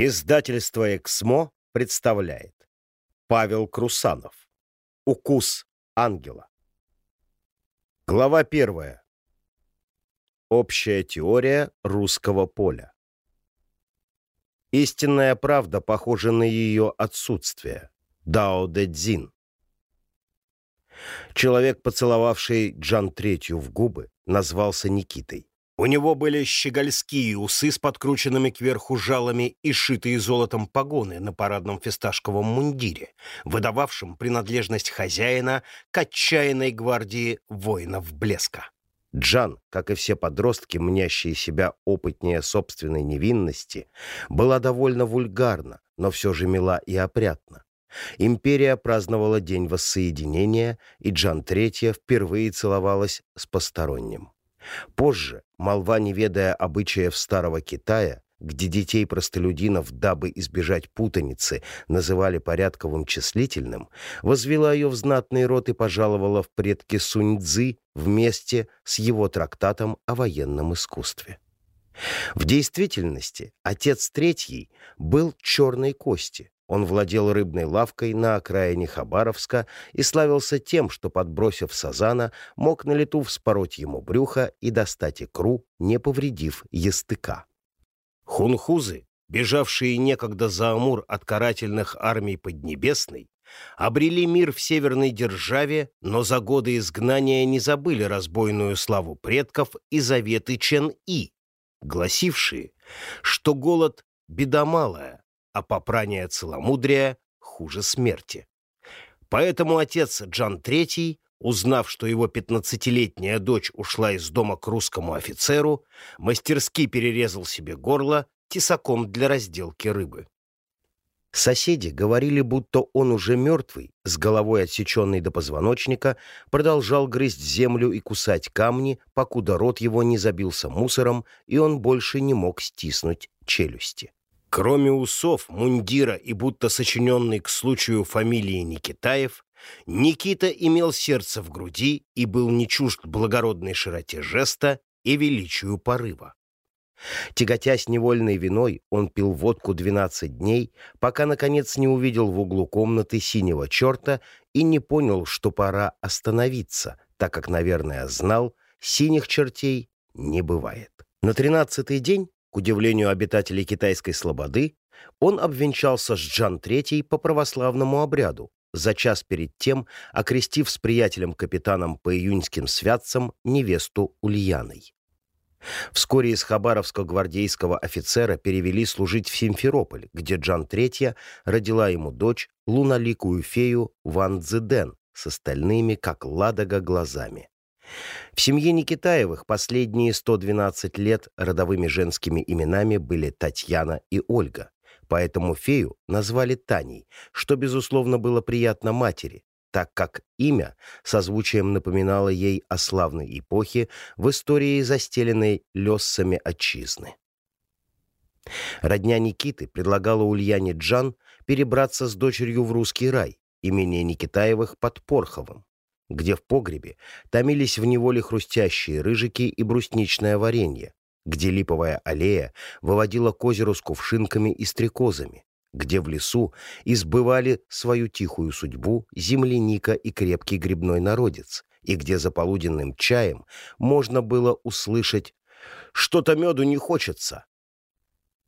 Издательство «Эксмо» представляет Павел Крусанов «Укус ангела» Глава первая. Общая теория русского поля. Истинная правда похожа на ее отсутствие. Дао Дэ Цзин. Человек, поцеловавший Джан Третью в губы, назвался Никитой. У него были щегольские усы с подкрученными кверху жалами и шитые золотом погоны на парадном фисташковом мундире, выдававшем принадлежность хозяина к отчаянной гвардии воинов блеска. Джан, как и все подростки, мнящие себя опытнее собственной невинности, была довольно вульгарна, но все же мила и опрятна. Империя праздновала День Воссоединения, и Джан Третья впервые целовалась с посторонним. Позже молва, не ведая обычаев старого Китая, где детей простолюдинов, дабы избежать путаницы, называли порядковым числительным, возвела ее в знатный род и пожаловала в предки Сунь-Дзы вместе с его трактатом о военном искусстве. В действительности отец третий был черной кости, он владел рыбной лавкой на окраине Хабаровска и славился тем, что, подбросив сазана, мог на лету вспороть ему брюхо и достать икру, не повредив естыка. Хунхузы, бежавшие некогда за Амур от карательных армий Поднебесной, обрели мир в северной державе, но за годы изгнания не забыли разбойную славу предков и заветы Чен-И, гласившие, что голод — беда малая, а попрание целомудрия хуже смерти. Поэтому отец Джан III, узнав, что его пятнадцатилетняя дочь ушла из дома к русскому офицеру, мастерски перерезал себе горло тесаком для разделки рыбы. Соседи говорили, будто он уже мертвый, с головой отсеченной до позвоночника, продолжал грызть землю и кусать камни, покуда рот его не забился мусором, и он больше не мог стиснуть челюсти. Кроме усов, мундира и будто сочиненной к случаю фамилии Никитаев, Никита имел сердце в груди и был не чужд благородной широте жеста и величию порыва. Тяготясь невольной виной, он пил водку 12 дней, пока, наконец, не увидел в углу комнаты синего черта и не понял, что пора остановиться, так как, наверное, знал, синих чертей не бывает. На тринадцатый день к удивлению обитателей китайской слободы, он обвенчался с Джан III по православному обряду, за час перед тем окрестив с приятелем-капитаном по июньским святцам невесту Ульяной. Вскоре из хабаровского гвардейского офицера перевели служить в Симферополь, где Джан III родила ему дочь, луналикую фею Ван Цзэдэн с остальными, как ладога, глазами. В семье Никитаевых последние 112 лет родовыми женскими именами были Татьяна и Ольга, поэтому фею назвали Таней, что, безусловно, было приятно матери, так как имя созвучием напоминало ей о славной эпохе в истории, застеленной лессами отчизны. Родня Никиты предлагала Ульяне Джан перебраться с дочерью в русский рай, имение Никитаевых под Порховым где в погребе томились в неволе хрустящие рыжики и брусничное варенье, где липовая аллея выводила к озеру с кувшинками и стрекозами, где в лесу избывали свою тихую судьбу земляника и крепкий грибной народец, и где за полуденным чаем можно было услышать «Что-то меду не хочется».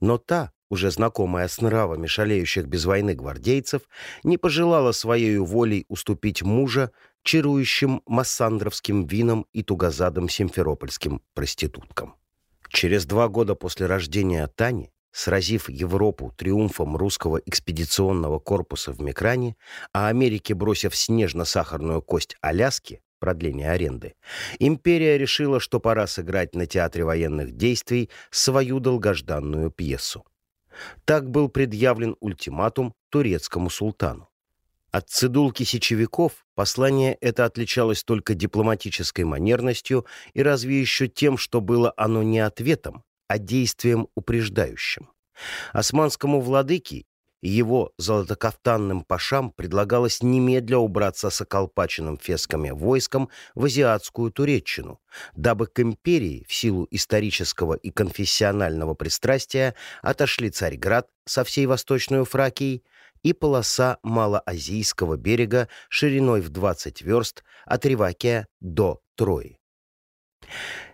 Но та, уже знакомая с нравами шалеющих без войны гвардейцев, не пожелала своей волей уступить мужа чарующим массандровским вином и тугозадым симферопольским проституткам. Через два года после рождения Тани, сразив Европу триумфом русского экспедиционного корпуса в Микране, а Америке бросив снежно-сахарную кость Аляски, продление аренды, империя решила, что пора сыграть на театре военных действий свою долгожданную пьесу. Так был предъявлен ультиматум турецкому султану. От цидулки сечевиков послание это отличалось только дипломатической манерностью и разве еще тем, что было оно не ответом, а действием упреждающим. Османскому владыке его золотокафтанным пашам предлагалось немедля убраться с околпаченным фесками войском в азиатскую Туреччину, дабы к империи в силу исторического и конфессионального пристрастия отошли Царьград со всей Восточной Фракией и полоса Малоазийского берега шириной в 20 верст от Ривакия до Трои.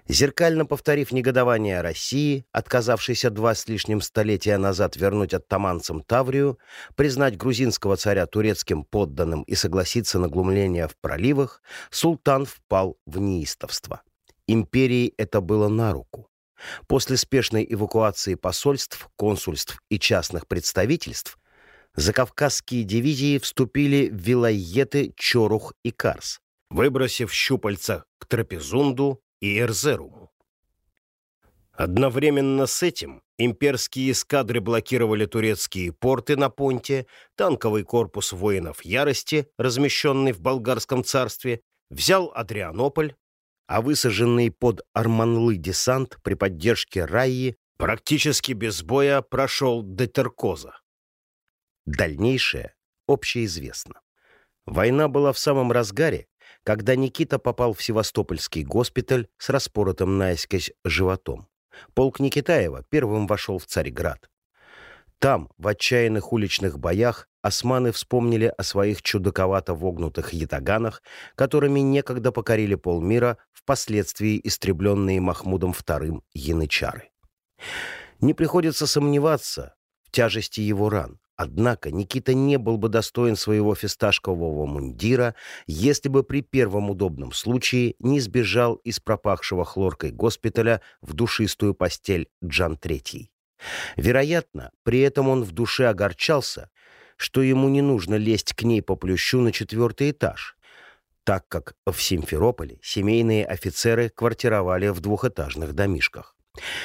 Зеркально повторив негодование России, отказавшейся два с лишним столетия назад вернуть оттаманцам Таврию, признать грузинского царя турецким подданным и согласиться на глумление в проливах, султан впал в неистовство. Империи это было на руку. После спешной эвакуации посольств, консульств и частных представительств закавказские дивизии вступили вилайеты Чорух и Карс, выбросив щупальца к Трапезунду и Эрзеруму. Одновременно с этим имперские эскадры блокировали турецкие порты на Понте, танковый корпус воинов ярости, размещенный в болгарском царстве, взял Адрианополь, а высаженный под Арманлы десант при поддержке Раи практически без боя прошел до Теркоза. Дальнейшее общеизвестно. Война была в самом разгаре, когда Никита попал в Севастопольский госпиталь с распоротым наискось животом. Полк Никитаева первым вошел в Царьград. Там, в отчаянных уличных боях, османы вспомнили о своих чудаковато вогнутых ятаганах, которыми некогда покорили полмира, впоследствии истребленные Махмудом II янычары. Не приходится сомневаться в тяжести его ран. Однако Никита не был бы достоин своего фисташкового мундира, если бы при первом удобном случае не сбежал из пропахшего хлоркой госпиталя в душистую постель Джан Третий. Вероятно, при этом он в душе огорчался, что ему не нужно лезть к ней по плющу на четвертый этаж, так как в Симферополе семейные офицеры квартировали в двухэтажных домишках.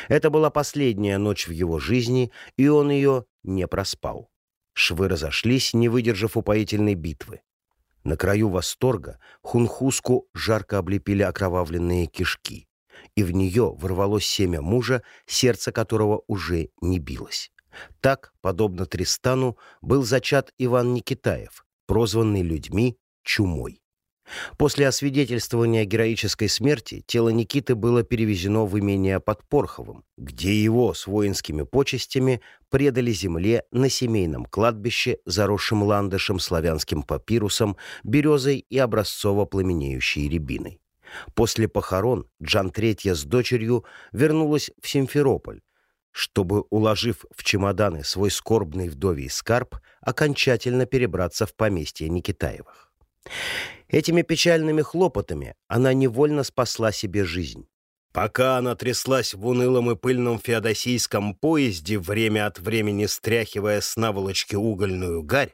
Это была последняя ночь в его жизни, и он ее не проспал. Швы разошлись, не выдержав упоительной битвы. На краю восторга хунхуску жарко облепили окровавленные кишки, и в нее ворвалось семя мужа, сердце которого уже не билось. Так, подобно Тристану, был зачат Иван Никитаев, прозванный людьми Чумой. После освидетельствования героической смерти тело Никиты было перевезено в имение под Порховым, где его с воинскими почестями предали земле на семейном кладбище, заросшем ландышем, славянским папирусом, березой и образцово-пламенеющей рябиной. После похорон Джан Третья с дочерью вернулась в Симферополь, чтобы, уложив в чемоданы свой скорбный вдовий скарб, окончательно перебраться в поместье Никитаевых. Этими печальными хлопотами она невольно спасла себе жизнь. Пока она тряслась в унылом и пыльном феодосийском поезде, время от времени стряхивая с наволочки угольную гарь,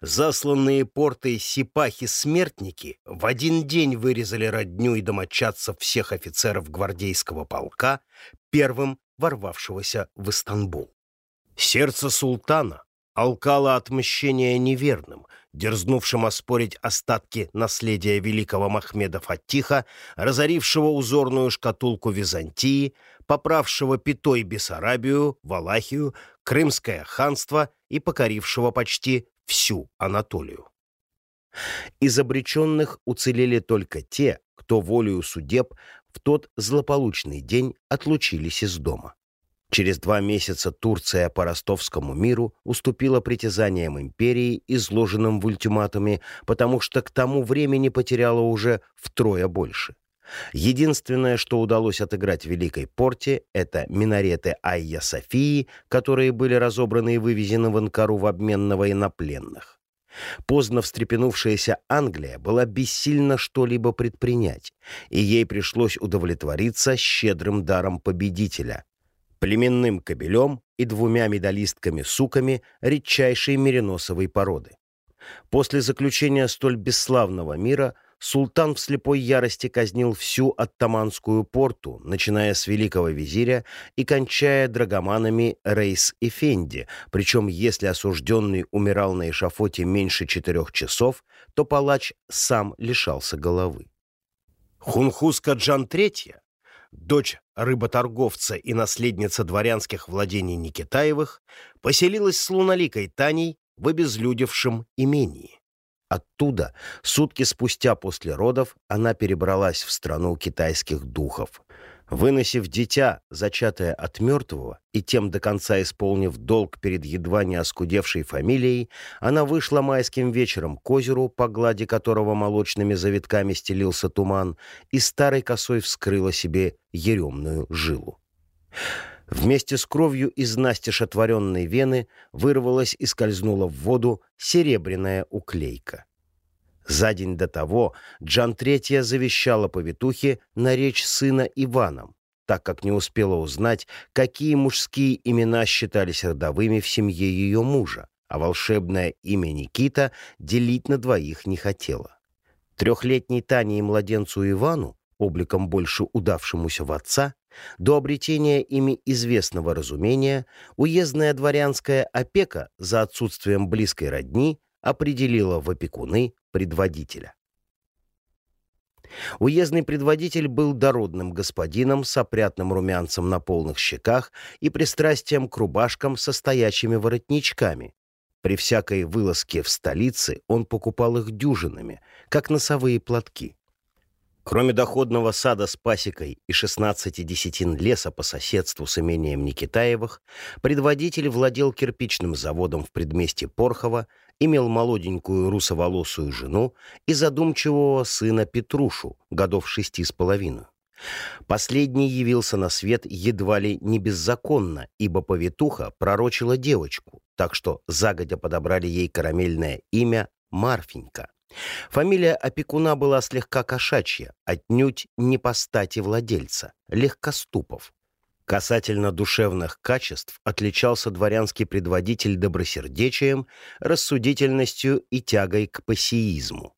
засланные портой сипахи-смертники в один день вырезали родню и домочадцев всех офицеров гвардейского полка, первым ворвавшегося в Истанбул. Сердце султана алкало отмщения неверным, дерзнувшим оспорить остатки наследия великого Махмеда Фатиха, разорившего узорную шкатулку Византии, поправшего пятой Бессарабию, Валахию, Крымское ханство и покорившего почти всю Анатолию. Из обреченных уцелели только те, кто волею судеб в тот злополучный день отлучились из дома. Через два месяца Турция по ростовскому миру уступила притязаниям империи, изложенным в ультиматуме, потому что к тому времени потеряла уже втрое больше. Единственное, что удалось отыграть в Великой Порте, это минареты Айя Софии, которые были разобраны и вывезены в Анкару в обмен на военнопленных. Поздно встрепенувшаяся Англия была бессильна что-либо предпринять, и ей пришлось удовлетвориться щедрым даром победителя племенным кобелем и двумя медалистками-суками редчайшей мериносовой породы. После заключения столь бесславного мира султан в слепой ярости казнил всю оттаманскую порту, начиная с великого визиря и кончая драгоманами Рейс и Фенди, причем если осужденный умирал на эшафоте меньше четырех часов, то палач сам лишался головы. Хунхуска Джан III дочь рыботорговца и наследница дворянских владений Никитаевых, поселилась с луналикой Таней в обезлюдевшем имении. Оттуда, сутки спустя после родов, она перебралась в страну китайских духов. Выносив дитя, зачатое от мертвого, и тем до конца исполнив долг перед едва не оскудевшей фамилией, она вышла майским вечером к озеру, по глади которого молочными завитками стелился туман, и старой косой вскрыла себе еремную жилу. Вместе с кровью из настежь отворенной вены вырвалась и скользнула в воду серебряная уклейка. За день до того Джан Третья завещала повитухе наречь сына Иваном, так как не успела узнать, какие мужские имена считались родовыми в семье ее мужа, а волшебное имя Никита делить на двоих не хотела. Трехлетней Тане и младенцу Ивану, обликом больше удавшемуся в отца, до обретения ими известного разумения уездная дворянская опека за отсутствием близкой родни определила в опекуны предводителя. Уездный предводитель был дородным господином с опрятным румянцем на полных щеках и пристрастием к рубашкам со стоячими воротничками. При всякой вылазке в столице он покупал их дюжинами, как носовые платки. Кроме доходного сада с пасекой и 16 десятин леса по соседству с имением Никитаевых, предводитель владел кирпичным заводом в предместье Порхова, имел молоденькую русоволосую жену и задумчивого сына Петрушу, годов шести с половиной. Последний явился на свет едва ли не беззаконно, ибо повитуха пророчила девочку, так что загодя подобрали ей карамельное имя Марфенька. Фамилия опекуна была слегка кошачья, отнюдь не по стати владельца, легкоступов. Касательно душевных качеств отличался дворянский предводитель добросердечием, рассудительностью и тягой к пассиизму.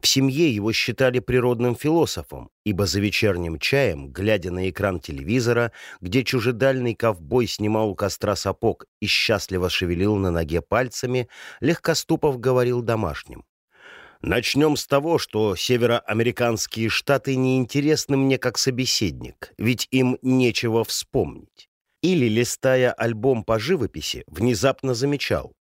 В семье его считали природным философом, ибо за вечерним чаем, глядя на экран телевизора, где чужедальный ковбой снимал у костра сапог и счастливо шевелил на ноге пальцами, Легкоступов говорил домашним. Начнем с того, что североамериканские штаты неинтересны мне как собеседник, ведь им нечего вспомнить. Или, листая альбом по живописи, внезапно замечал.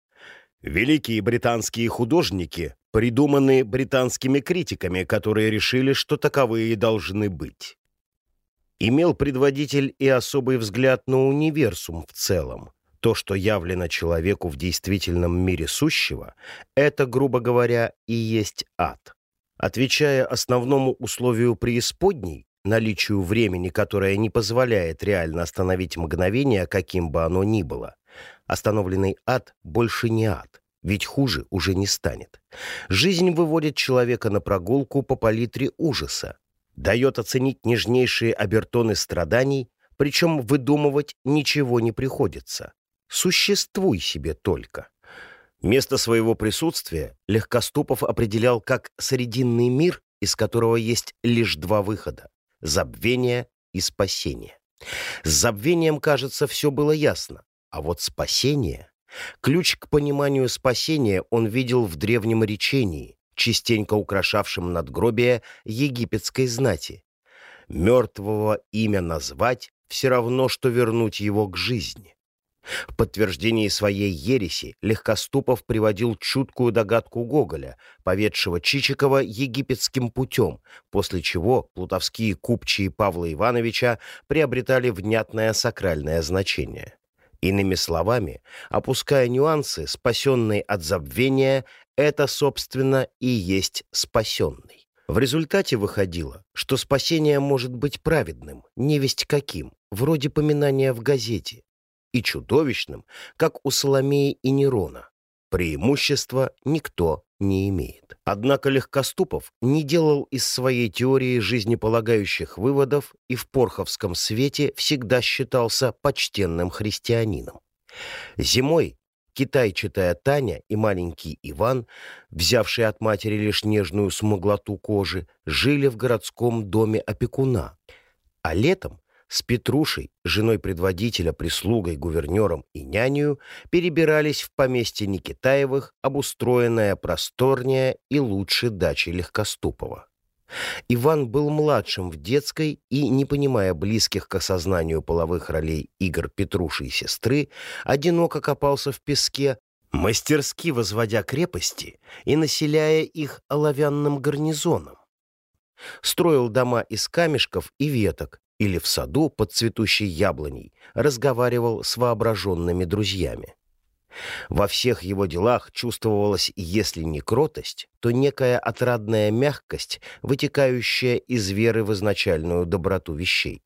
Великие британские художники придуманы британскими критиками, которые решили, что таковые должны быть. Имел предводитель и особый взгляд на универсум в целом, то, что явлено человеку в действительном мире сущего, это, грубо говоря, и есть ад. Отвечая основному условию преисподней, наличию времени, которое не позволяет реально остановить мгновение, каким бы оно ни было, остановленный ад больше не ад, ведь хуже уже не станет. Жизнь выводит человека на прогулку по палитре ужаса, дает оценить нежнейшие обертоны страданий, причем выдумывать ничего не приходится. Существуй себе только. Место своего присутствия Легкоступов определял как срединный мир, из которого есть лишь два выхода — забвение и спасение. С забвением, кажется, все было ясно, а вот спасение... Ключ к пониманию спасения он видел в древнем речении, частенько украшавшем надгробие египетской знати. Мертвого имя назвать все равно, что вернуть его к жизни. В подтверждении своей ереси Легкоступов приводил чуткую догадку Гоголя, поведшего Чичикова египетским путем, после чего плутовские купчие Павла Ивановича приобретали внятное сакральное значение. Иными словами, опуская нюансы, спасенный от забвения — это, собственно, и есть спасенный. В результате выходило, что спасение может быть праведным, невесть каким, вроде поминания в газете, и чудовищным, как у Соломеи и Нерона. Преимущества никто не имеет. Однако Легкоступов не делал из своей теории жизнеполагающих выводов и в порховском свете всегда считался почтенным христианином. Зимой китайчатая Таня и маленький Иван, взявшие от матери лишь нежную смуглоту кожи, жили в городском доме опекуна, а летом с Петрушей, женой предводителя, прислугой, гувернером и нянею, перебирались в поместье Никитаевых, обустроенное просторнее и лучше дачи Легкоступова. Иван был младшим в детской и, не понимая близких к осознанию половых ролей игр Петруши и сестры, одиноко копался в песке, мастерски возводя крепости и населяя их оловянным гарнизоном. Строил дома из камешков и веток или в саду под цветущей яблоней, разговаривал с воображенными друзьями. Во всех его делах чувствовалась, если не кротость, то некая отрадная мягкость, вытекающая из веры в изначальную доброту вещей.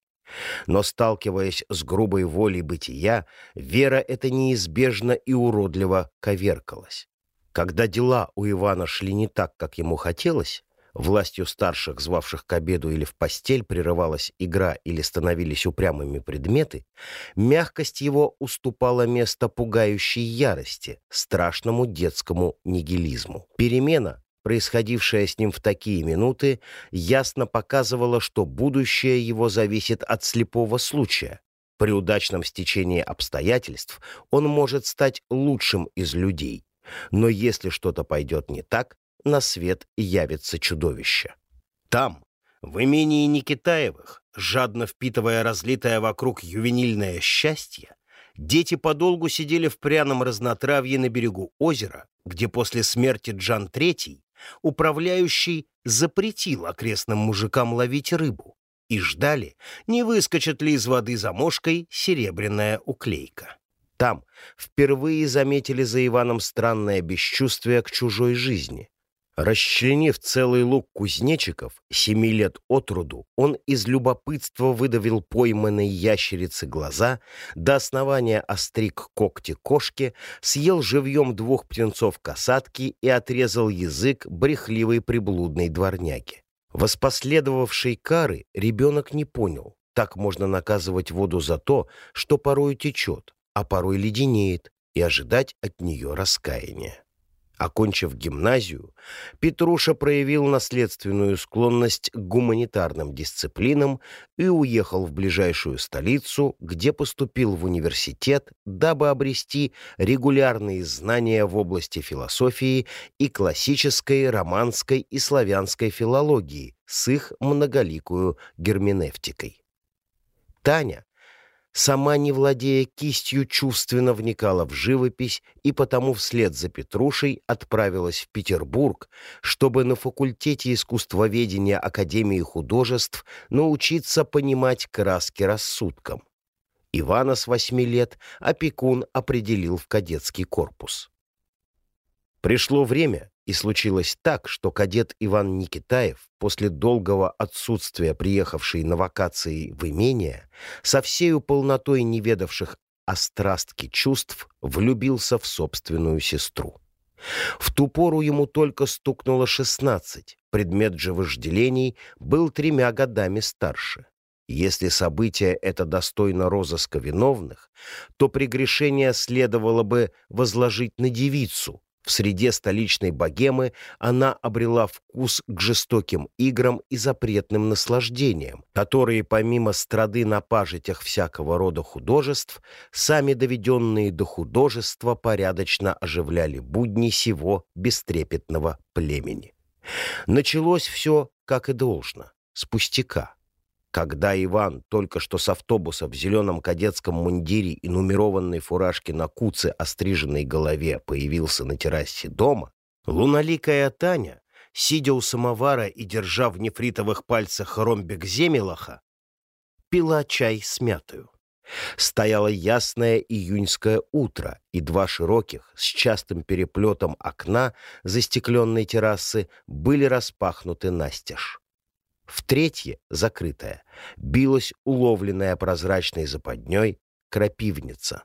Но, сталкиваясь с грубой волей бытия, вера эта неизбежно и уродливо коверкалась. Когда дела у Ивана шли не так, как ему хотелось, Властью старших, звавших к обеду или в постель, прерывалась игра или становились упрямыми предметы, мягкость его уступала место пугающей ярости, страшному детскому нигилизму. Перемена, происходившая с ним в такие минуты, ясно показывала, что будущее его зависит от слепого случая. При удачном стечении обстоятельств он может стать лучшим из людей. Но если что-то пойдет не так, на свет явится чудовище. Там, в имении Никитаевых, жадно впитывая разлитое вокруг ювенильное счастье, дети подолгу сидели в пряном разнотравье на берегу озера, где после смерти Джан III управляющий запретил окрестным мужикам ловить рыбу, и ждали, не выскочит ли из воды за мошкой серебряная уклейка. Там впервые заметили за Иваном странное бесчувствие к чужой жизни, Расчленив целый лук кузнечиков, семи лет от роду, он из любопытства выдавил пойманной ящерицы глаза, до основания остриг когти кошки, съел живьем двух птенцов касатки и отрезал язык брехливой приблудной дворняги. Воспоследовавшей кары ребенок не понял. Так можно наказывать воду за то, что порой течет, а порой леденеет, и ожидать от нее раскаяния. Окончив гимназию, Петруша проявил наследственную склонность к гуманитарным дисциплинам и уехал в ближайшую столицу, где поступил в университет, дабы обрести регулярные знания в области философии и классической, романской и славянской филологии с их многоликую герменевтикой. Таня сама не владея кистью, чувственно вникала в живопись и потому вслед за Петрушей отправилась в Петербург, чтобы на факультете искусствоведения Академии художеств научиться понимать краски рассудком. Ивана с восьми лет опекун определил в кадетский корпус. Пришло время, и случилось так, что кадет Иван Никитаев, после долгого отсутствия приехавший на вакации в имение, со всею полнотой неведавших острастки чувств, влюбился в собственную сестру. В ту пору ему только стукнуло шестнадцать, предмет же вожделений был тремя годами старше. Если событие это достойно розыска виновных, то прегрешение следовало бы возложить на девицу, в среде столичной богемы она обрела вкус к жестоким играм и запретным наслаждениям, которые помимо страды на пажитях всякого рода художеств, сами доведенные до художества порядочно оживляли будни сего бестрепетного племени. Началось все, как и должно, с пустяка. Когда Иван только что с автобуса в зеленом кадетском мундире и нумерованной фуражке на куце остриженной голове появился на террасе дома, луналикая Таня, сидя у самовара и держа в нефритовых пальцах ромбик земелаха, пила чай с мятою. Стояло ясное июньское утро, и два широких, с частым переплетом окна застекленной террасы были распахнуты настежь. В третье, закрытое, билась уловленная прозрачной западней крапивница.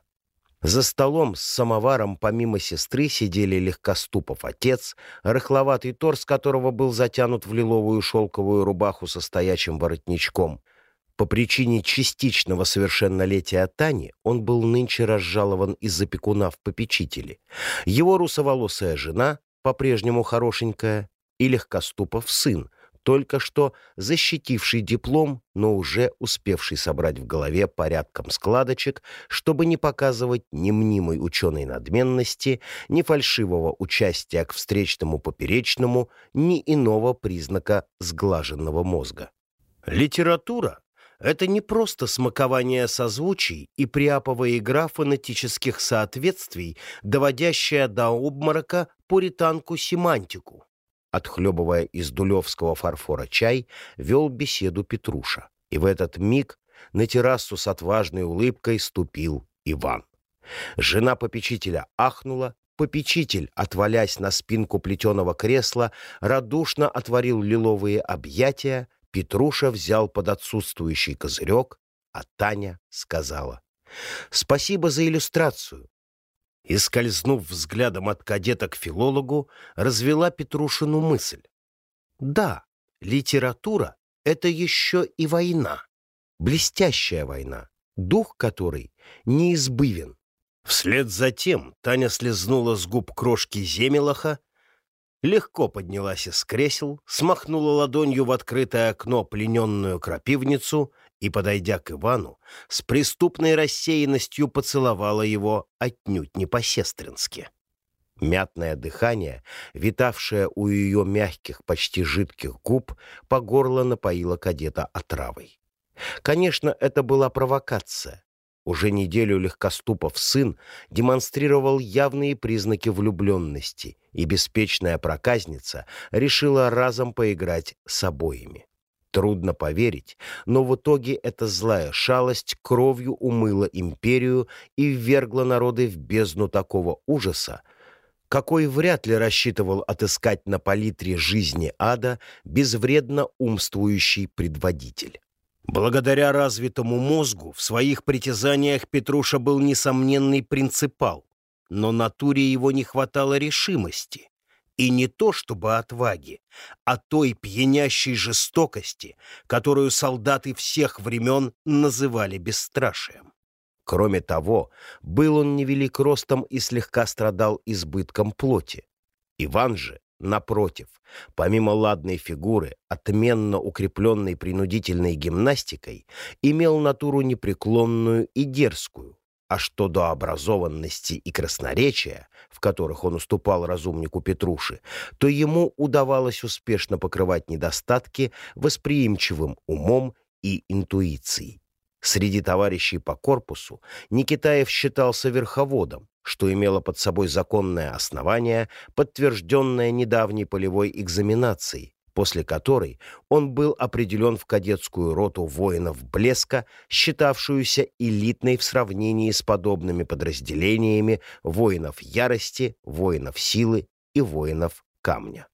За столом с самоваром помимо сестры сидели легкоступов отец, рыхловатый торс которого был затянут в лиловую шелковую рубаху со стоячим воротничком. По причине частичного совершеннолетия Тани он был нынче разжалован из-за пекуна в попечители. Его русоволосая жена, по-прежнему хорошенькая, и легкоступов сын — только что защитивший диплом, но уже успевший собрать в голове порядком складочек, чтобы не показывать ни мнимой ученой надменности, ни фальшивого участия к встречному поперечному, ни иного признака сглаженного мозга. Литература — это не просто смакование созвучий и приаповая игра фонетических соответствий, доводящая до обморока пуританку-семантику. Отхлебывая из дулевского фарфора чай, вел беседу Петруша. И в этот миг на террасу с отважной улыбкой ступил Иван. Жена попечителя ахнула, попечитель, отвалясь на спинку плетеного кресла, радушно отворил лиловые объятия, Петруша взял под отсутствующий козырек, а Таня сказала «Спасибо за иллюстрацию и, скользнув взглядом от кадета к филологу, развела Петрушину мысль. Да, литература — это еще и война, блестящая война, дух которой неизбывен. Вслед за тем Таня слезнула с губ крошки земелоха, легко поднялась из кресел, смахнула ладонью в открытое окно плененную крапивницу и, подойдя к Ивану, с преступной рассеянностью поцеловала его отнюдь не по-сестрински. Мятное дыхание, витавшее у ее мягких, почти жидких губ, по горло напоило кадета отравой. Конечно, это была провокация. Уже неделю легкоступов сын демонстрировал явные признаки влюбленности, и беспечная проказница решила разом поиграть с обоими. Трудно поверить, но в итоге эта злая шалость кровью умыла империю и ввергла народы в бездну такого ужаса, какой вряд ли рассчитывал отыскать на палитре жизни ада безвредно умствующий предводитель. Благодаря развитому мозгу в своих притязаниях Петруша был несомненный принципал, но натуре его не хватало решимости. И не то чтобы отваги, а той пьянящей жестокости, которую солдаты всех времен называли бесстрашием. Кроме того, был он невелик ростом и слегка страдал избытком плоти. Иван же, напротив, помимо ладной фигуры, отменно укрепленной принудительной гимнастикой, имел натуру непреклонную и дерзкую, а что до образованности и красноречия, в которых он уступал разумнику Петруши, то ему удавалось успешно покрывать недостатки восприимчивым умом и интуицией. Среди товарищей по корпусу Никитаев считался верховодом, что имело под собой законное основание, подтвержденное недавней полевой экзаменацией, после которой он был определен в кадетскую роту воинов «Блеска», считавшуюся элитной в сравнении с подобными подразделениями воинов ярости, воинов силы и воинов камня.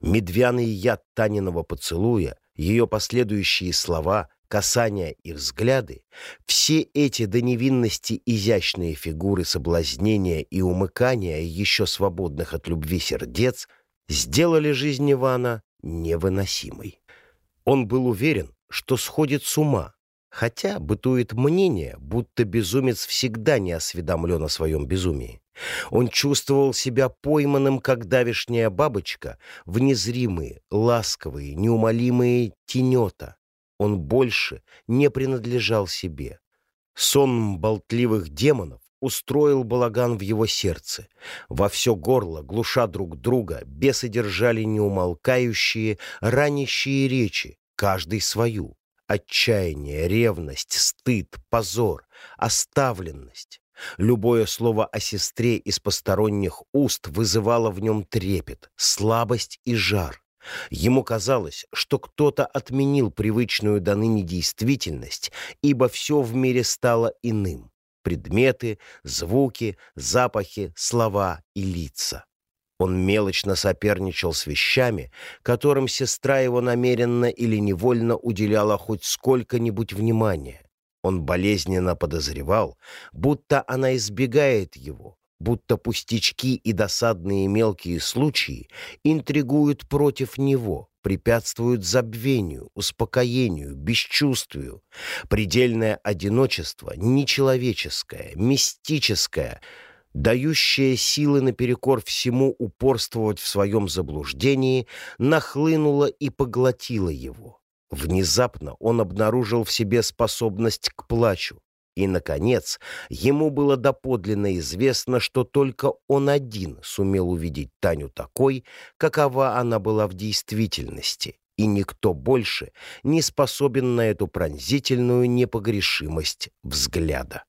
Медвяный яд Таниного поцелуя, ее последующие слова, касания и взгляды, все эти до невинности изящные фигуры соблазнения и умыкания еще свободных от любви сердец сделали жизнь Ивана невыносимой. Он был уверен, что сходит с ума, хотя бытует мнение, будто безумец всегда не осведомлен о своем безумии. Он чувствовал себя пойманным, как давишняя бабочка, в незримые, ласковые, неумолимые тенета. Он больше не принадлежал себе. Сон болтливых демонов устроил балаган в его сердце. Во все горло, глуша друг друга, бесы держали неумолкающие, ранящие речи, каждый свою. Отчаяние, ревность, стыд, позор, оставленность. Любое слово о сестре из посторонних уст вызывало в нем трепет, слабость и жар. Ему казалось, что кто-то отменил привычную до ныне действительность, ибо все в мире стало иным предметы, звуки, запахи, слова и лица. Он мелочно соперничал с вещами, которым сестра его намеренно или невольно уделяла хоть сколько-нибудь внимания. Он болезненно подозревал, будто она избегает его, будто пустячки и досадные мелкие случаи интригуют против него, препятствуют забвению, успокоению, бесчувствию. Предельное одиночество, нечеловеческое, мистическое, дающая силы наперекор всему упорствовать в своем заблуждении, нахлынула и поглотила его. Внезапно он обнаружил в себе способность к плачу. И, наконец, ему было доподлинно известно, что только он один сумел увидеть Таню такой, какова она была в действительности, и никто больше не способен на эту пронзительную непогрешимость взгляда.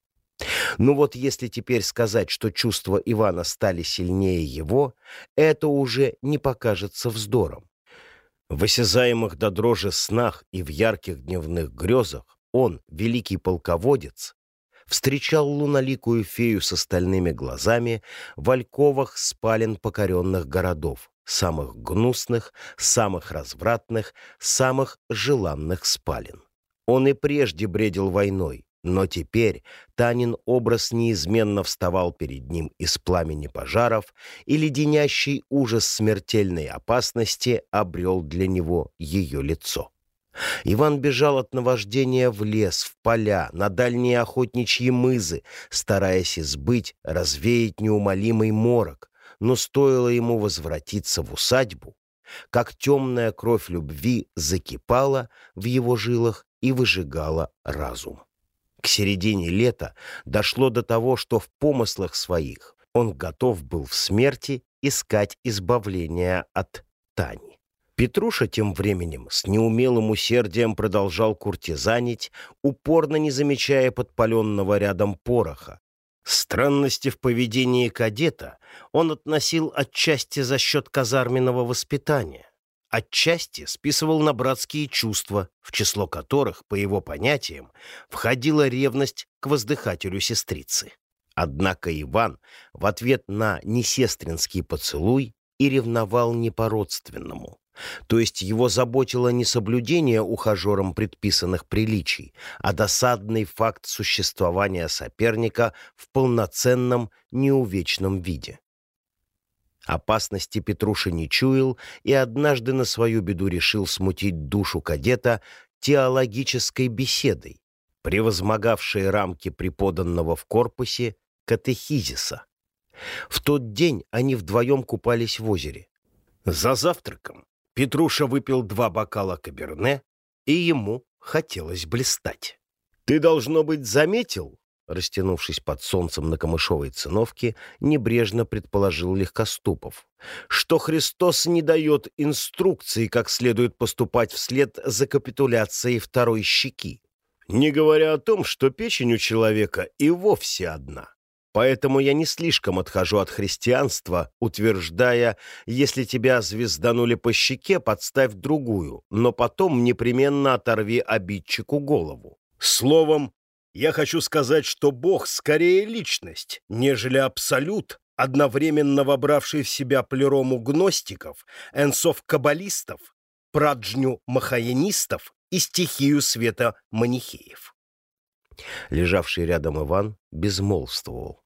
Ну вот если теперь сказать, что чувства Ивана стали сильнее его, это уже не покажется вздором. В осязаемых до дрожи снах и в ярких дневных грезах он, великий полководец, встречал луноликую фею с остальными глазами в альковах спален покоренных городов, самых гнусных, самых развратных, самых желанных спален. Он и прежде бредил войной, но теперь Танин образ неизменно вставал перед ним из пламени пожаров, и леденящий ужас смертельной опасности обрел для него ее лицо. Иван бежал от наваждения в лес, в поля, на дальние охотничьи мызы, стараясь избыть, развеять неумолимый морок, но стоило ему возвратиться в усадьбу, как темная кровь любви закипала в его жилах и выжигала разум. К середине лета дошло до того, что в помыслах своих он готов был в смерти искать избавления от Тани. Петруша тем временем с неумелым усердием продолжал куртизанить, упорно не замечая подпаленного рядом пороха. Странности в поведении кадета он относил отчасти за счет казарменного воспитания отчасти списывал на братские чувства, в число которых, по его понятиям, входила ревность к воздыхателю сестрицы. Однако Иван в ответ на несестринский поцелуй и ревновал не по-родственному. То есть его заботило не соблюдение ухажером предписанных приличий, а досадный факт существования соперника в полноценном неувечном виде. Опасности Петруша не чуял и однажды на свою беду решил смутить душу кадета теологической беседой, превозмогавшей рамки преподанного в корпусе катехизиса. В тот день они вдвоем купались в озере. За завтраком Петруша выпил два бокала каберне, и ему хотелось блистать. «Ты, должно быть, заметил, растянувшись под солнцем на камышовой циновке, небрежно предположил Легкоступов, что Христос не дает инструкции, как следует поступать вслед за капитуляцией второй щеки. Не говоря о том, что печень у человека и вовсе одна. Поэтому я не слишком отхожу от христианства, утверждая, если тебя звезданули по щеке, подставь другую, но потом непременно оторви обидчику голову. Словом, я хочу сказать, что Бог скорее личность, нежели абсолют, одновременно вобравший в себя плерому гностиков, энсов-каббалистов, праджню махаянистов и стихию света манихеев. Лежавший рядом Иван безмолвствовал.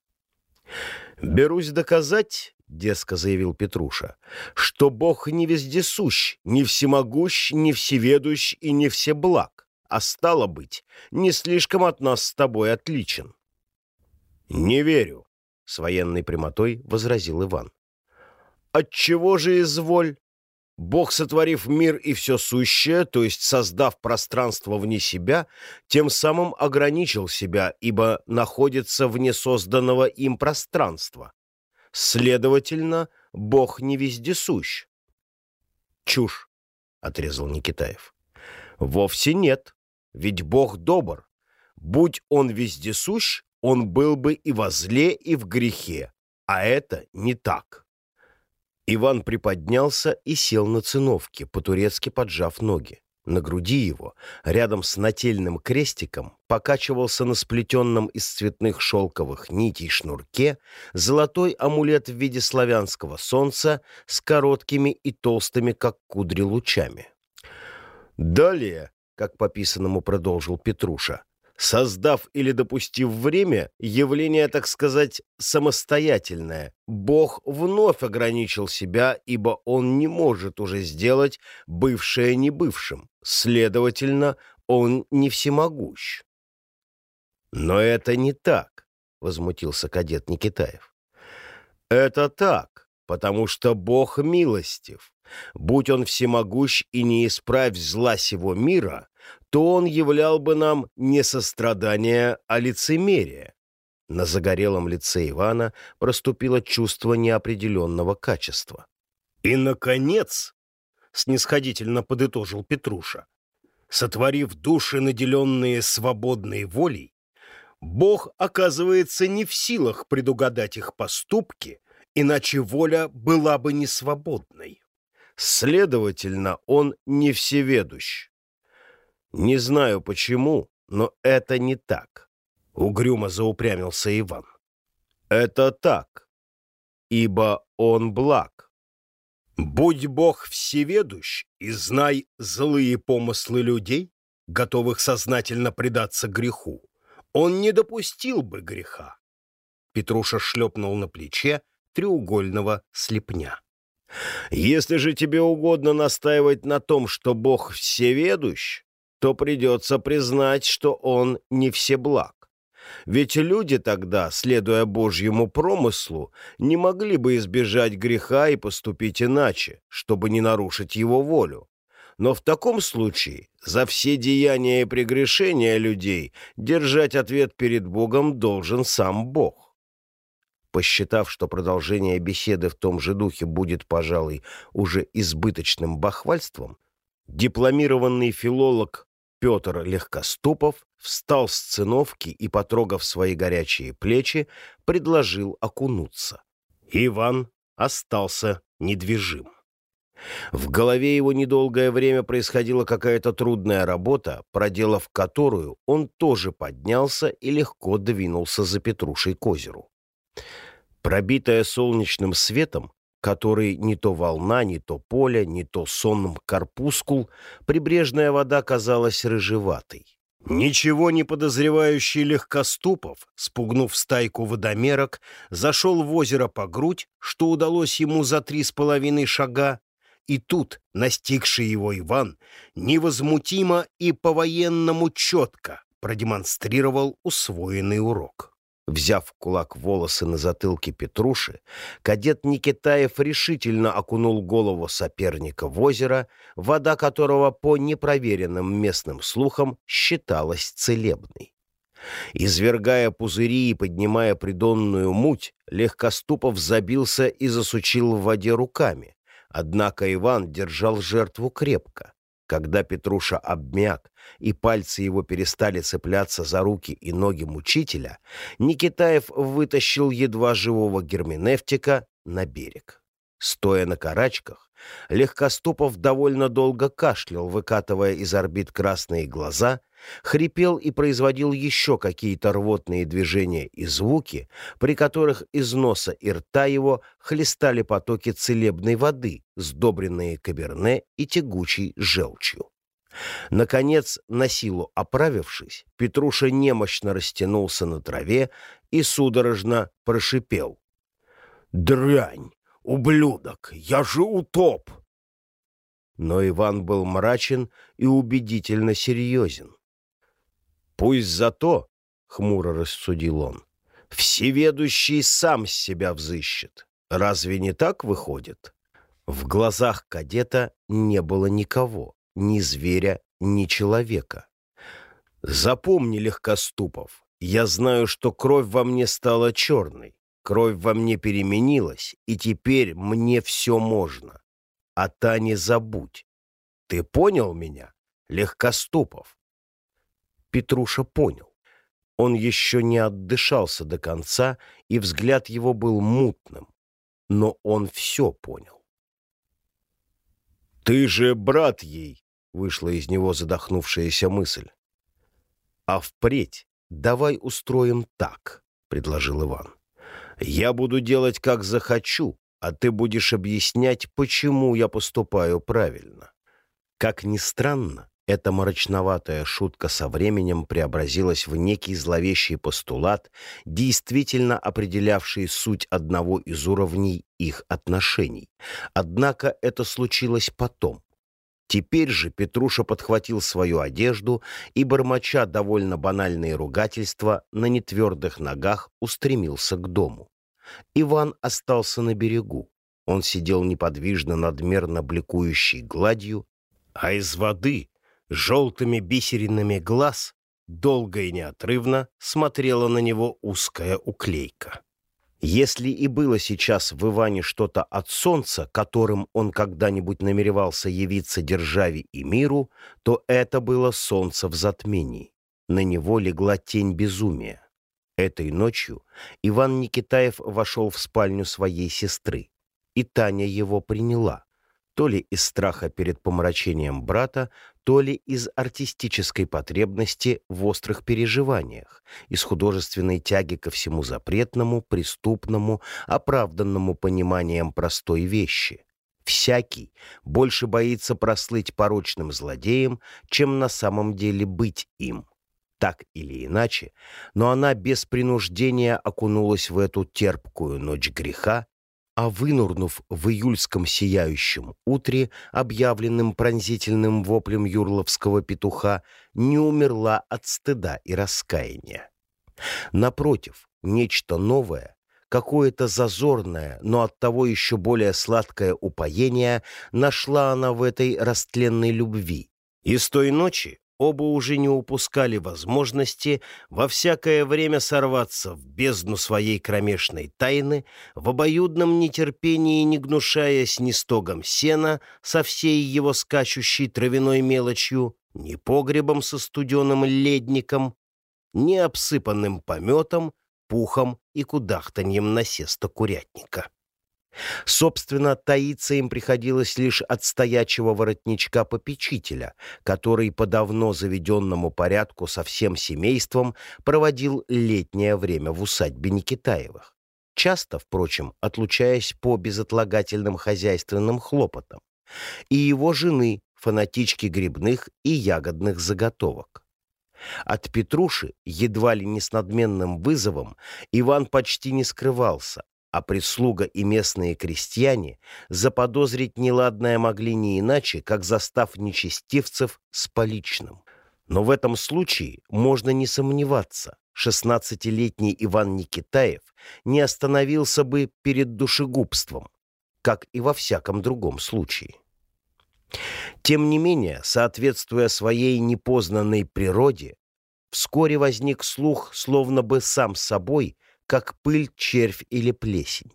«Берусь доказать, — деско заявил Петруша, — что Бог не вездесущ, не всемогущ, не всеведущ и не всеблаг а стало быть, не слишком от нас с тобой отличен. — Не верю, — с военной прямотой возразил Иван. — Отчего же изволь? Бог, сотворив мир и все сущее, то есть создав пространство вне себя, тем самым ограничил себя, ибо находится вне созданного им пространства. Следовательно, Бог не вездесущ. — Чушь, — отрезал Никитаев. — Вовсе нет. Ведь Бог добр. Будь Он вездесущ, Он был бы и во зле, и в грехе. А это не так. Иван приподнялся и сел на циновке, по-турецки поджав ноги. На груди его, рядом с нательным крестиком, покачивался на сплетенном из цветных шелковых нитей шнурке золотой амулет в виде славянского солнца с короткими и толстыми, как кудри, лучами. Далее как по писанному продолжил Петруша, создав или допустив время, явление, так сказать, самостоятельное, Бог вновь ограничил себя, ибо он не может уже сделать бывшее небывшим. Следовательно, он не всемогущ. «Но это не так», — возмутился кадет Никитаев. Это так, потому что Бог милостив. Будь он всемогущ и не исправь зла сего мира, то он являл бы нам не сострадание, а лицемерие. На загорелом лице Ивана проступило чувство неопределенного качества. «И, наконец», — снисходительно подытожил Петруша, сотворив души, наделенные свободной волей, Бог оказывается не в силах предугадать их поступки, иначе воля была бы не свободной. Следовательно, он не всеведущ. Не знаю почему, но это не так. Угрюмо заупрямился Иван. Это так, ибо он благ. Будь Бог всеведущ и знай злые помыслы людей, готовых сознательно предаться греху, он не допустил бы греха. Петруша шлепнул на плече треугольного слепня. Если же тебе угодно настаивать на том, что Бог всеведущ, то придется признать, что Он не всеблаг. Ведь люди тогда, следуя Божьему промыслу, не могли бы избежать греха и поступить иначе, чтобы не нарушить его волю. Но в таком случае за все деяния и прегрешения людей держать ответ перед Богом должен сам Бог. Посчитав, что продолжение беседы в том же духе будет, пожалуй, уже избыточным бахвальством, дипломированный филолог Петр Легкоступов встал с циновки и, потрогав свои горячие плечи, предложил окунуться. Иван остался недвижим. В голове его недолгое время происходила какая-то трудная работа, проделав которую он тоже поднялся и легко двинулся за Петрушей к озеру. Пробитая солнечным светом, который не то волна, не то поле, не то сонным корпускул, прибрежная вода казалась рыжеватой. Ничего не подозревающий легкоступов, спугнув стайку водомерок, зашел в озеро по грудь, что удалось ему за три с половиной шага, и тут, настигший его Иван, невозмутимо и по-военному четко продемонстрировал усвоенный урок. Взяв в кулак волосы на затылке Петруши, кадет Никитаев решительно окунул голову соперника в озеро, вода которого по непроверенным местным слухам считалась целебной. Извергая пузыри и поднимая придонную муть, Легкоступов забился и засучил в воде руками. Однако Иван держал жертву крепко. Когда Петруша обмяк, и пальцы его перестали цепляться за руки и ноги мучителя, Никитаев вытащил едва живого герменевтика на берег. Стоя на карачках, Легкоступов довольно долго кашлял, выкатывая из орбит красные глаза — хрипел и производил еще какие-то рвотные движения и звуки, при которых из носа и рта его хлестали потоки целебной воды, сдобренные каберне и тягучей желчью. Наконец, на силу оправившись, Петруша немощно растянулся на траве и судорожно прошипел. «Дрянь! Ублюдок! Я же утоп!» Но Иван был мрачен и убедительно серьезен. Пусть зато, — хмуро рассудил он, — всеведущий сам себя взыщет. Разве не так выходит? В глазах кадета не было никого, ни зверя, ни человека. Запомни, Легкоступов, я знаю, что кровь во мне стала черной, кровь во мне переменилась, и теперь мне все можно. А та не забудь. Ты понял меня, Легкоступов? Петруша понял. Он еще не отдышался до конца, и взгляд его был мутным. Но он все понял. «Ты же брат ей!» — вышла из него задохнувшаяся мысль. «А впредь давай устроим так», — предложил Иван. «Я буду делать, как захочу, а ты будешь объяснять, почему я поступаю правильно». Как ни странно, эта мрачноватая шутка со временем преобразилась в некий зловещий постулат, действительно определявший суть одного из уровней их отношений. Однако это случилось потом. Теперь же Петруша подхватил свою одежду и, бормоча довольно банальные ругательства, на нетвердых ногах устремился к дому. Иван остался на берегу. Он сидел неподвижно над мерно бликующей гладью, а из воды желтыми бисеринами глаз долго и неотрывно смотрела на него узкая уклейка. Если и было сейчас в Иване что-то от солнца, которым он когда-нибудь намеревался явиться державе и миру, то это было солнце в затмении. На него легла тень безумия. Этой ночью Иван Никитаев вошел в спальню своей сестры, и Таня его приняла, то ли из страха перед помрачением брата, то ли из артистической потребности в острых переживаниях, из художественной тяги ко всему запретному, преступному, оправданному пониманием простой вещи. Всякий больше боится прослыть порочным злодеем, чем на самом деле быть им. Так или иначе, но она без принуждения окунулась в эту терпкую ночь греха а вынурнув в июльском сияющем утре, объявленным пронзительным воплем юрловского петуха, не умерла от стыда и раскаяния. Напротив, нечто новое, какое-то зазорное, но оттого еще более сладкое упоение нашла она в этой растленной любви. И с той ночи оба уже не упускали возможности во всякое время сорваться в бездну своей кромешной тайны, в обоюдном нетерпении не гнушаясь ни стогом сена со всей его скачущей травяной мелочью, ни погребом со студеным ледником, ни обсыпанным пометом, пухом и кудахтаньем насеста курятника. Собственно, таиться им приходилось лишь от стоячего воротничка-попечителя, который по давно заведенному порядку со всем семейством проводил летнее время в усадьбе Никитаевых, часто, впрочем, отлучаясь по безотлагательным хозяйственным хлопотам, и его жены, фанатички грибных и ягодных заготовок. От Петруши, едва ли не с надменным вызовом, Иван почти не скрывался, а прислуга и местные крестьяне заподозрить неладное могли не иначе, как застав нечестивцев с поличным. Но в этом случае можно не сомневаться, шестнадцатилетний Иван Никитаев не остановился бы перед душегубством, как и во всяком другом случае. Тем не менее, соответствуя своей непознанной природе, вскоре возник слух, словно бы сам собой, как пыль, червь или плесень.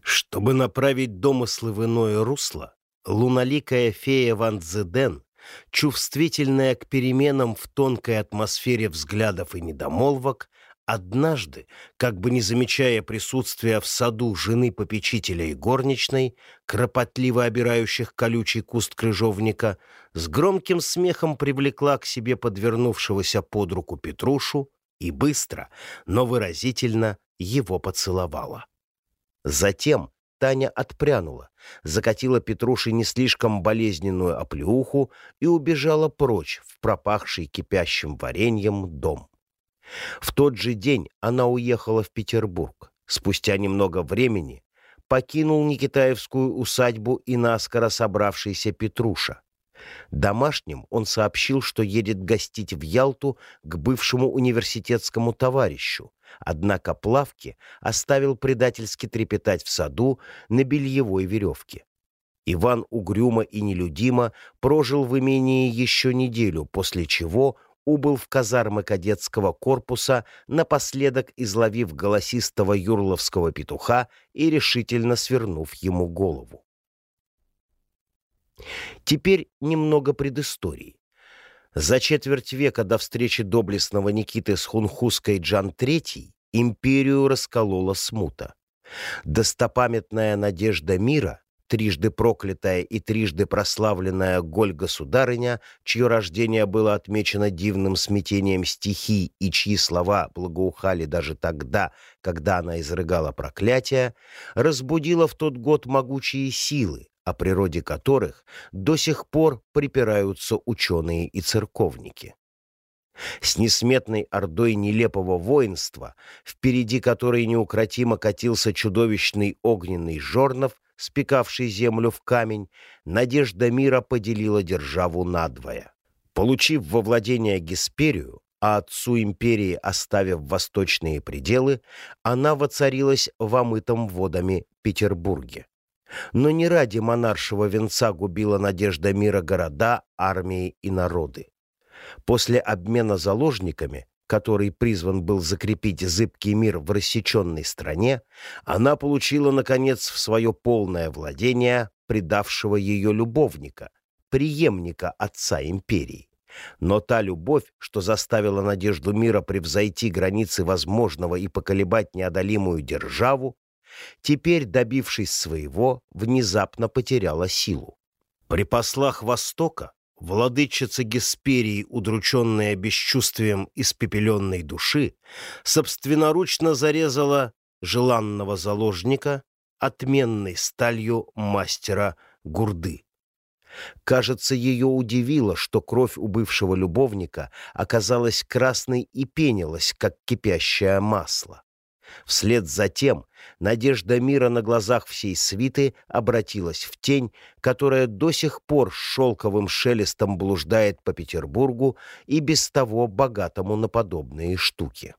Чтобы направить домыслы в иное русло, луналикая фея Ван Дзеден, чувствительная к переменам в тонкой атмосфере взглядов и недомолвок, однажды, как бы не замечая присутствия в саду жены попечителя и горничной, кропотливо обирающих колючий куст крыжовника, с громким смехом привлекла к себе подвернувшегося под руку Петрушу, и быстро, но выразительно его поцеловала. Затем Таня отпрянула, закатила Петруши не слишком болезненную оплеуху и убежала прочь в пропахший кипящим вареньем дом. В тот же день она уехала в Петербург. Спустя немного времени покинул Никитаевскую усадьбу и наскоро собравшийся Петруша. Домашним он сообщил, что едет гостить в Ялту к бывшему университетскому товарищу, однако плавки оставил предательски трепетать в саду на бельевой веревке. Иван угрюмо и нелюдимо прожил в имении еще неделю, после чего убыл в казармы кадетского корпуса, напоследок изловив голосистого юрловского петуха и решительно свернув ему голову. Теперь немного предыстории. За четверть века до встречи доблестного Никиты с хунхузской Джан III империю расколола смута. Достопамятная надежда мира, трижды проклятая и трижды прославленная Голь-государыня, чье рождение было отмечено дивным смятением стихий и чьи слова благоухали даже тогда, когда она изрыгала проклятия, разбудила в тот год могучие силы, о природе которых до сих пор припираются ученые и церковники. С несметной ордой нелепого воинства, впереди которой неукротимо катился чудовищный огненный жорнов, спекавший землю в камень, надежда мира поделила державу надвое. Получив во владение Гесперию, а отцу империи оставив восточные пределы, она воцарилась в омытом водами Петербурге. Но не ради монаршего венца губила надежда мира города, армии и народы. После обмена заложниками, который призван был закрепить зыбкий мир в рассеченной стране, она получила, наконец, в свое полное владение предавшего ее любовника, преемника отца империи. Но та любовь, что заставила надежду мира превзойти границы возможного и поколебать неодолимую державу, теперь, добившись своего, внезапно потеряла силу. При послах Востока владычица Гесперии, удрученная бесчувствием испепеленной души, собственноручно зарезала желанного заложника отменной сталью мастера Гурды. Кажется, ее удивило, что кровь у бывшего любовника оказалась красной и пенилась, как кипящее масло. Вслед за тем надежда мира на глазах всей свиты обратилась в тень, которая до сих пор с шелковым шелестом блуждает по Петербургу и без того богатому на подобные штуки.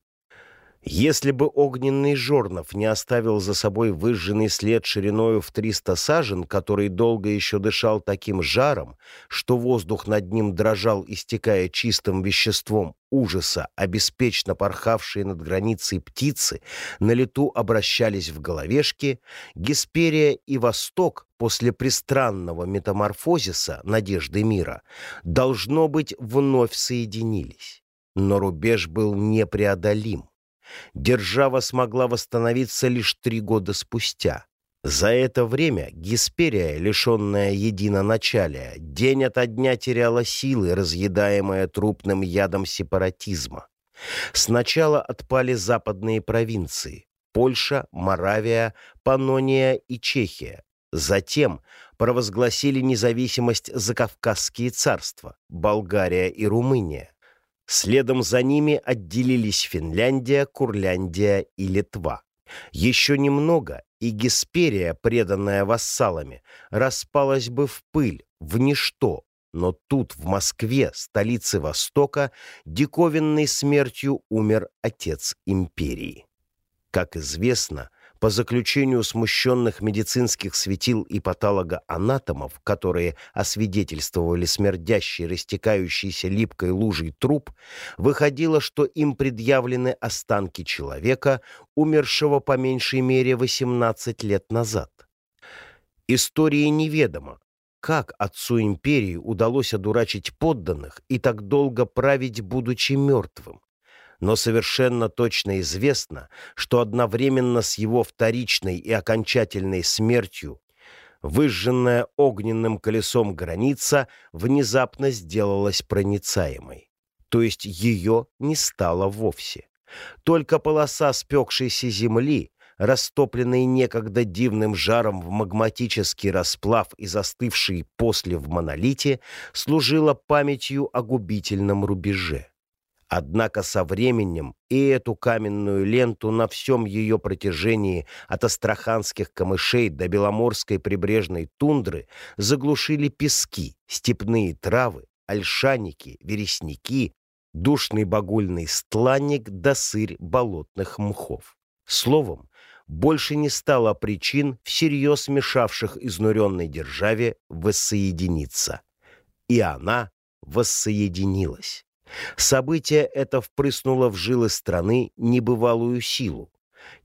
Если бы огненный Жорнов не оставил за собой выжженный след шириною в триста сажен, который долго еще дышал таким жаром, что воздух над ним дрожал, истекая чистым веществом ужаса, а беспечно порхавшие над границей птицы на лету обращались в головешки, Гесперия и Восток после пристранного метаморфозиса надежды мира должно быть вновь соединились. Но рубеж был непреодолим держава смогла восстановиться лишь три года спустя. За это время Гесперия, лишенная единоначалия, день ото дня теряла силы, разъедаемая трупным ядом сепаратизма. Сначала отпали западные провинции – Польша, Моравия, Паннония и Чехия. Затем провозгласили независимость Закавказские царства – Болгария и Румыния. Следом за ними отделились Финляндия, Курляндия и Литва. Еще немного, и Гесперия, преданная вассалами, распалась бы в пыль, в ничто, но тут, в Москве, столице Востока, диковинной смертью умер отец империи. Как известно, по заключению смущенных медицинских светил и патологоанатомов, которые освидетельствовали смердящий, растекающийся липкой лужей труп, выходило, что им предъявлены останки человека, умершего по меньшей мере 18 лет назад. Истории неведомо, как отцу империи удалось одурачить подданных и так долго править, будучи мертвым но совершенно точно известно, что одновременно с его вторичной и окончательной смертью выжженная огненным колесом граница внезапно сделалась проницаемой. То есть ее не стало вовсе. Только полоса спекшейся земли, растопленной некогда дивным жаром в магматический расплав и застывший после в монолите, служила памятью о губительном рубеже. Однако со временем и эту каменную ленту на всем ее протяжении от астраханских камышей до беломорской прибрежной тундры заглушили пески, степные травы, ольшаники, вересники, душный багульный стланник да сырь болотных мхов. Словом, больше не стало причин, всерьез мешавших изнуренной державе воссоединиться. И она воссоединилась. Событие это впрыснуло в жилы страны небывалую силу.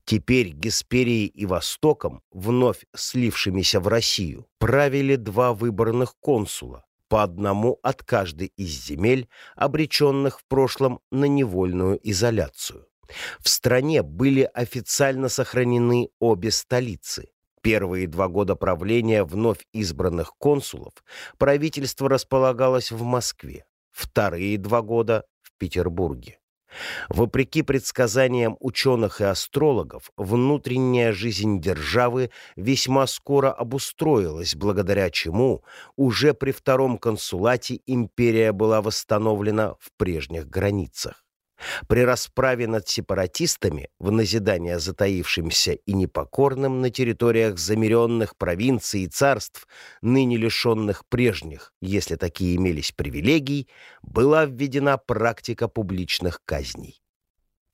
Теперь Гесперией и Востоком, вновь слившимися в Россию, правили два выборных консула, по одному от каждой из земель, обреченных в прошлом на невольную изоляцию. В стране были официально сохранены обе столицы. Первые два года правления вновь избранных консулов правительство располагалось в Москве вторые два года в Петербурге. Вопреки предсказаниям ученых и астрологов, внутренняя жизнь державы весьма скоро обустроилась, благодаря чему уже при втором консулате империя была восстановлена в прежних границах. При расправе над сепаратистами, в назидание затаившимся и непокорным на территориях замеренных провинций и царств, ныне лишенных прежних, если такие имелись привилегий, была введена практика публичных казней.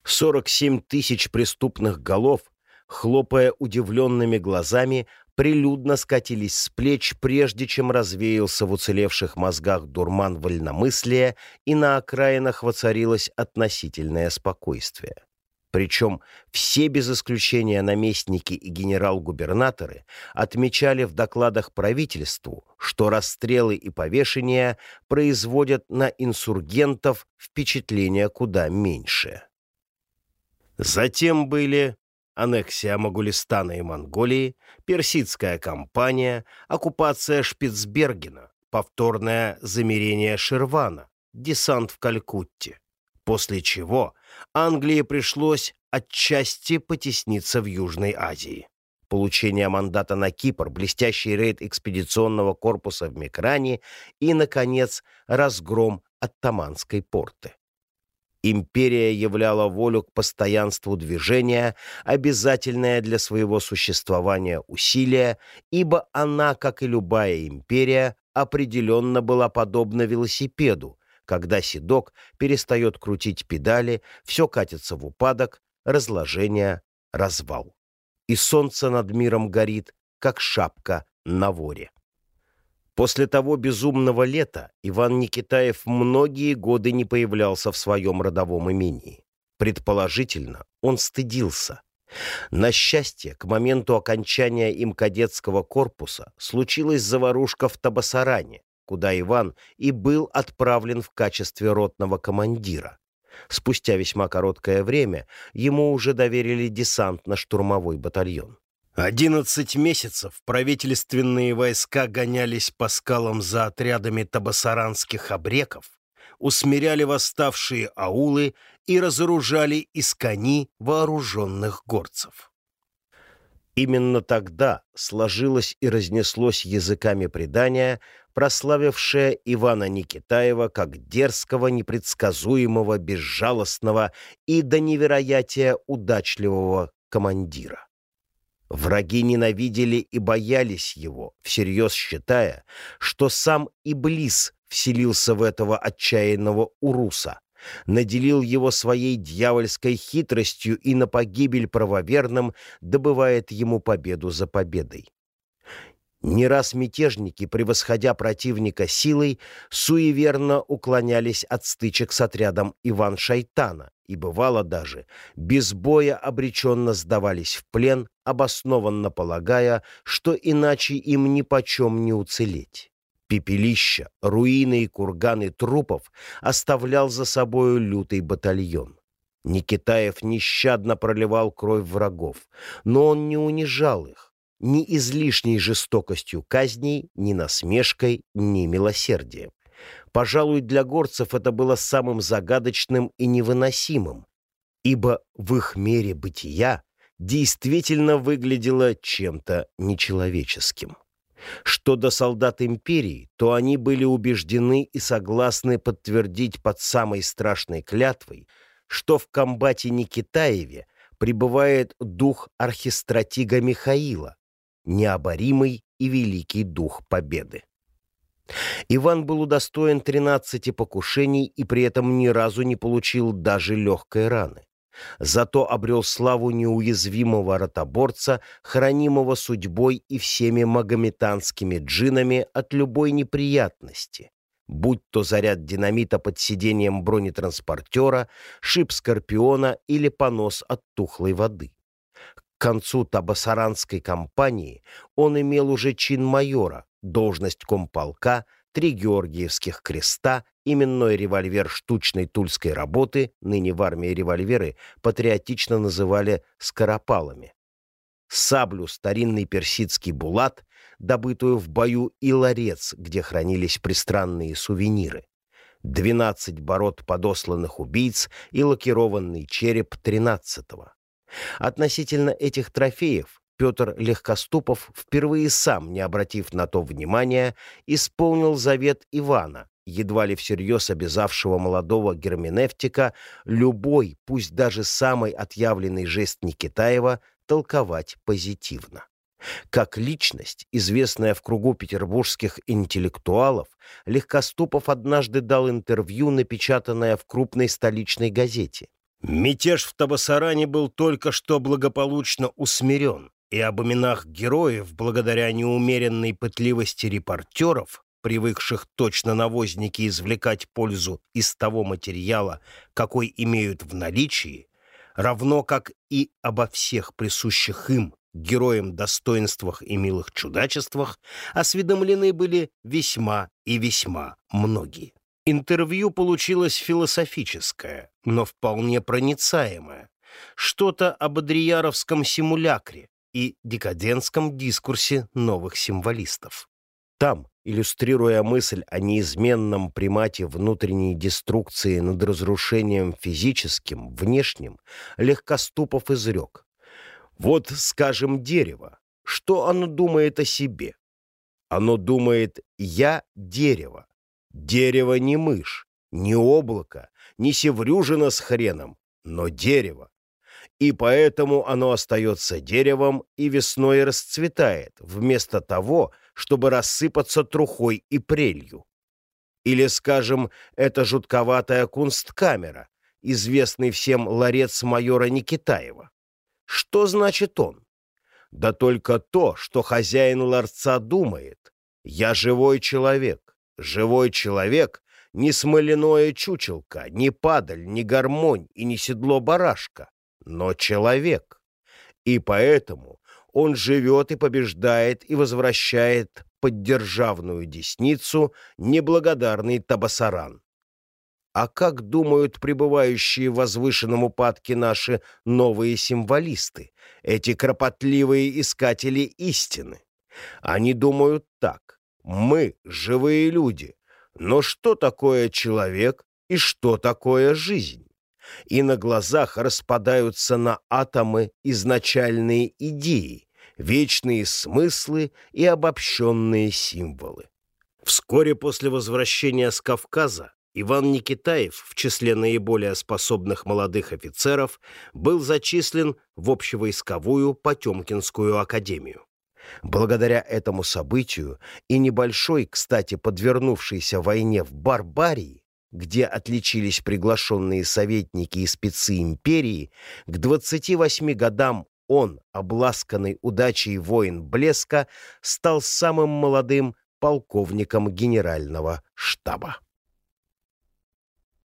47 тысяч преступных голов, хлопая удивленными глазами, прилюдно скатились с плеч, прежде чем развеялся в уцелевших мозгах дурман вольномыслия, и на окраинах воцарилось относительное спокойствие. Причем все без исключения наместники и генерал-губернаторы отмечали в докладах правительству, что расстрелы и повешения производят на инсургентов впечатление куда меньшее. Затем были аннексия Могулистана и Монголии, персидская кампания, оккупация Шпицбергена, повторное замерение Ширвана, десант в Калькутте. После чего Англии пришлось отчасти потесниться в Южной Азии. Получение мандата на Кипр, блестящий рейд экспедиционного корпуса в Микране и, наконец, разгром Оттаманской порты. Империя являла волю к постоянству движения, обязательное для своего существования усилие, ибо она, как и любая империя, определенно была подобна велосипеду, когда седок перестает крутить педали, все катится в упадок, разложение, развал. И солнце над миром горит, как шапка на воре. После того безумного лета Иван Никитаев многие годы не появлялся в своем родовом имении. Предположительно, он стыдился. На счастье, к моменту окончания им кадетского корпуса случилась заварушка в Табасаране, куда Иван и был отправлен в качестве ротного командира. Спустя весьма короткое время ему уже доверили десантно-штурмовой батальон. Одиннадцать месяцев правительственные войска гонялись по скалам за отрядами табасаранских обреков, усмиряли восставшие аулы и разоружали из кони вооруженных горцев. Именно тогда сложилось и разнеслось языками предания, прославившее Ивана Никитаева как дерзкого, непредсказуемого, безжалостного и до невероятия удачливого командира. Враги ненавидели и боялись его, всерьез считая, что сам Иблис вселился в этого отчаянного уруса, наделил его своей дьявольской хитростью и на погибель правоверным добывает ему победу за победой. Не раз мятежники, превосходя противника силой, суеверно уклонялись от стычек с отрядом Иван Шайтана и, бывало даже, без боя обреченно сдавались в плен, обоснованно полагая, что иначе им ни почем не уцелеть. Пепелища, руины и курганы трупов оставлял за собою лютый батальон. Никитаев нещадно проливал кровь врагов, но он не унижал их ни излишней жестокостью казней, ни насмешкой, ни милосердием. Пожалуй, для горцев это было самым загадочным и невыносимым, ибо в их мере бытия действительно выглядело чем-то нечеловеческим. Что до солдат империи, то они были убеждены и согласны подтвердить под самой страшной клятвой, что в комбате Никитаеве пребывает дух архистратига Михаила, необоримый и великий дух победы. Иван был удостоен 13 покушений и при этом ни разу не получил даже легкой раны. Зато обрел славу неуязвимого ротоборца, хранимого судьбой и всеми магометанскими джинами от любой неприятности, будь то заряд динамита под сиденьем бронетранспортера, шип скорпиона или понос от тухлой воды концу Табасаранской кампании он имел уже чин майора, должность комполка, три георгиевских креста, именной револьвер штучной тульской работы, ныне в армии револьверы, патриотично называли «скоропалами». Саблю старинный персидский булат, добытую в бою, и ларец, где хранились пристранные сувениры. Двенадцать бород подосланных убийц и лакированный череп тринадцатого. Относительно этих трофеев Петр Легкоступов, впервые сам, не обратив на то внимания, исполнил завет Ивана, едва ли всерьез обязавшего молодого герменевтика любой, пусть даже самый отъявленный жест Никитаева, толковать позитивно. Как личность, известная в кругу петербургских интеллектуалов, Легкоступов однажды дал интервью, напечатанное в крупной столичной газете. Мятеж в Табасаране был только что благополучно усмирен, и об именах героев, благодаря неумеренной пытливости репортеров, привыкших точно навозники извлекать пользу из того материала, какой имеют в наличии, равно как и обо всех присущих им героям достоинствах и милых чудачествах, осведомлены были весьма и весьма многие. Интервью получилось философическое, но вполне проницаемое. Что-то об адрияровском симулякре и декадентском дискурсе новых символистов. Там, иллюстрируя мысль о неизменном примате внутренней деструкции над разрушением физическим, внешним, Легкоступов изрек. Вот, скажем, дерево. Что оно думает о себе? Оно думает «я — дерево». Дерево не мышь, не облако, не севрюжина с хреном, но дерево. И поэтому оно остается деревом и весной расцветает, вместо того, чтобы рассыпаться трухой и прелью. Или, скажем, это жутковатая кунсткамера, известный всем ларец майора Никитаева. Что значит он? Да только то, что хозяин ларца думает. Я живой человек. Живой человек — не смоляное чучелка, не падаль, не гармонь и не седло барашка, но человек. И поэтому он живет и побеждает и возвращает под державную десницу неблагодарный Табасаран. А как думают пребывающие в возвышенном упадке наши новые символисты, эти кропотливые искатели истины? Они думают так. Мы — живые люди. Но что такое человек и что такое жизнь? И на глазах распадаются на атомы изначальные идеи, вечные смыслы и обобщенные символы. Вскоре после возвращения с Кавказа Иван Никитаев в числе наиболее способных молодых офицеров был зачислен в общевойсковую Потемкинскую академию. Благодаря этому событию и небольшой, кстати, подвернувшейся войне в Барбарии, где отличились приглашенные советники и спецы империи, к 28 годам он, обласканный удачей воин блеска, стал самым молодым полковником генерального штаба.